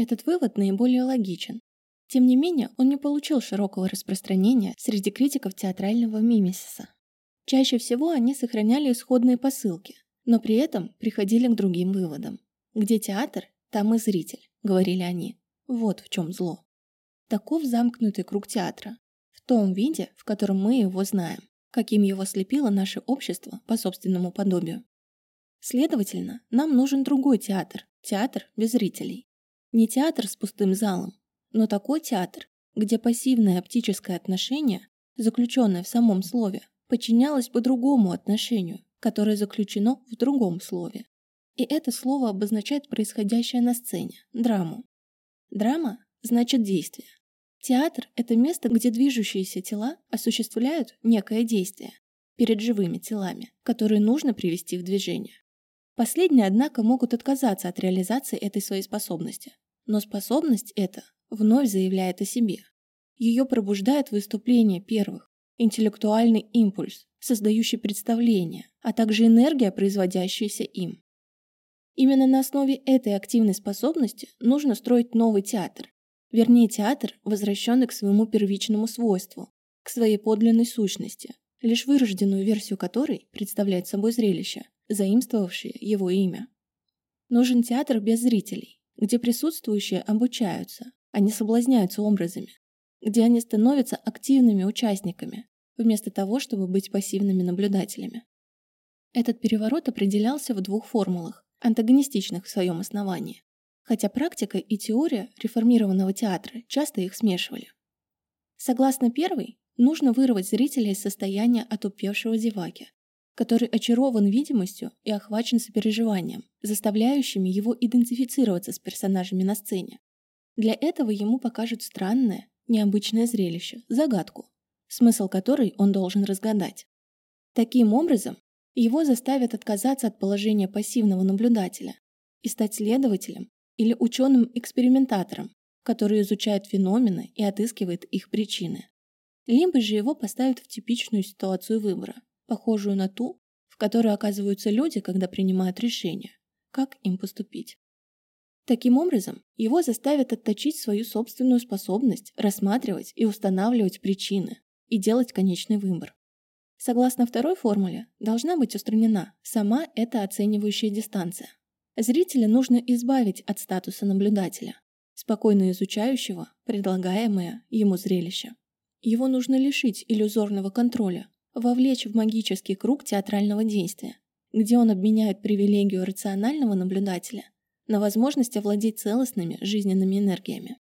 Этот вывод наиболее логичен. Тем не менее, он не получил широкого распространения среди критиков театрального мимесиса. Чаще всего они сохраняли исходные посылки, но при этом приходили к другим выводам. Где театр, там и зритель, говорили они. Вот в чем зло. Таков замкнутый круг театра, в том виде, в котором мы его знаем, каким его слепило наше общество по собственному подобию. Следовательно, нам нужен другой театр, театр без зрителей. Не театр с пустым залом, но такой театр, где пассивное оптическое отношение, заключенное в самом слове, подчинялось бы другому отношению, которое заключено в другом слове. И это слово обозначает происходящее на сцене – драму. Драма – значит действие. Театр – это место, где движущиеся тела осуществляют некое действие перед живыми телами, которые нужно привести в движение. Последние, однако, могут отказаться от реализации этой своей способности. Но способность эта вновь заявляет о себе. Ее пробуждает выступление первых, интеллектуальный импульс, создающий представление, а также энергия, производящаяся им. Именно на основе этой активной способности нужно строить новый театр, вернее театр, возвращенный к своему первичному свойству, к своей подлинной сущности, лишь вырожденную версию которой представляет собой зрелище, заимствовавшее его имя. Нужен театр без зрителей, где присутствующие обучаются, а не соблазняются образами, где они становятся активными участниками, вместо того, чтобы быть пассивными наблюдателями. Этот переворот определялся в двух формулах, антагонистичных в своем основании, хотя практика и теория реформированного театра часто их смешивали. Согласно первой, нужно вырвать зрителя из состояния отупевшего зеваки, который очарован видимостью и охвачен сопереживанием, заставляющими его идентифицироваться с персонажами на сцене. Для этого ему покажут странное, необычное зрелище, загадку, смысл которой он должен разгадать. Таким образом, его заставят отказаться от положения пассивного наблюдателя и стать следователем или ученым-экспериментатором, который изучает феномены и отыскивает их причины. Либо же его поставят в типичную ситуацию выбора, похожую на ту, в которой оказываются люди, когда принимают решение, как им поступить. Таким образом, его заставят отточить свою собственную способность рассматривать и устанавливать причины и делать конечный выбор. Согласно второй формуле, должна быть устранена сама эта оценивающая дистанция. Зрителя нужно избавить от статуса наблюдателя, спокойно изучающего предлагаемое ему зрелище. Его нужно лишить иллюзорного контроля, вовлечь в магический круг театрального действия, где он обменяет привилегию рационального наблюдателя на возможность овладеть целостными жизненными энергиями.